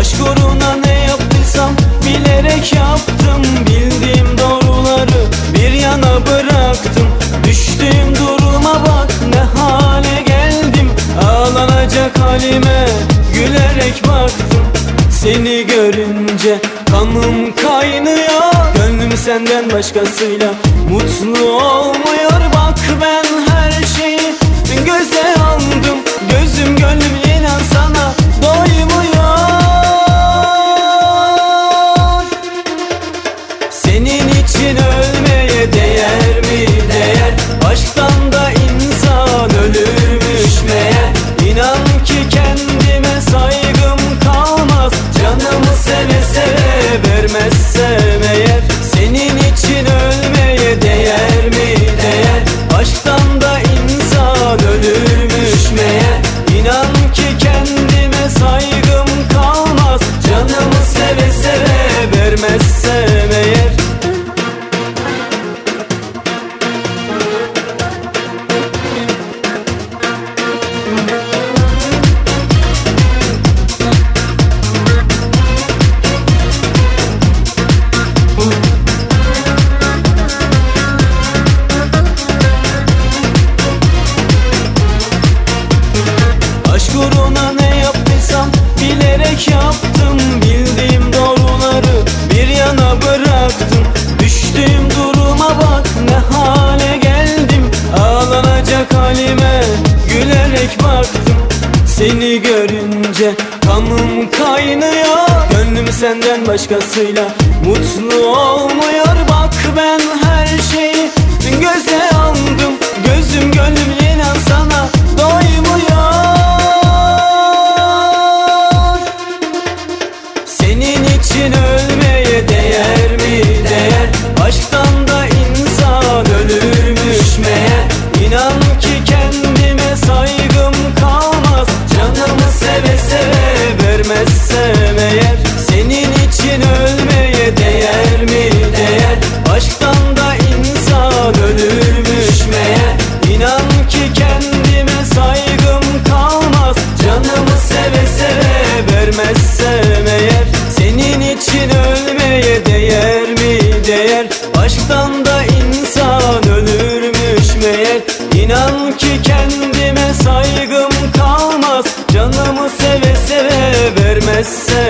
Aşk uğruna ne yaptıysam bilerek yaptım. Bildiğim doğruları bir yana bıraktım. Düştüğüm duruma bak ne hale geldim. Ağlanacak halime gülerek baktım. Seni görünce kanım kaynıyor. Gönlüm senden başkasıyla mutlu olmuyor. Uğruna ne yaptıysam bilerek yaptım. Bildiğim doğruları bir yana bıraktım. Düştüğüm duruma bak ne hale geldim. Ağlanacak halime gülerek baktım. Seni görünce kanım kaynıyor. Gönlüm senden başkasıyla mutlu olmuyor. Bak ben her şeyi göze aldım. Gözüm gönlüm seve vermezsem eğer Senin için ölmeye değer mi değer? Aşktan da insan ölürmüş meğer. İnan ki kendime saygım kalmaz. Canımı seve seve vermezsem